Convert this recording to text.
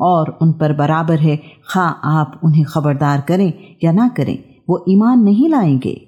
और उन पर बराबर है खा आप उन्हें खबरदार करें या ना करें, वो ईमान नहीं लाएँगे।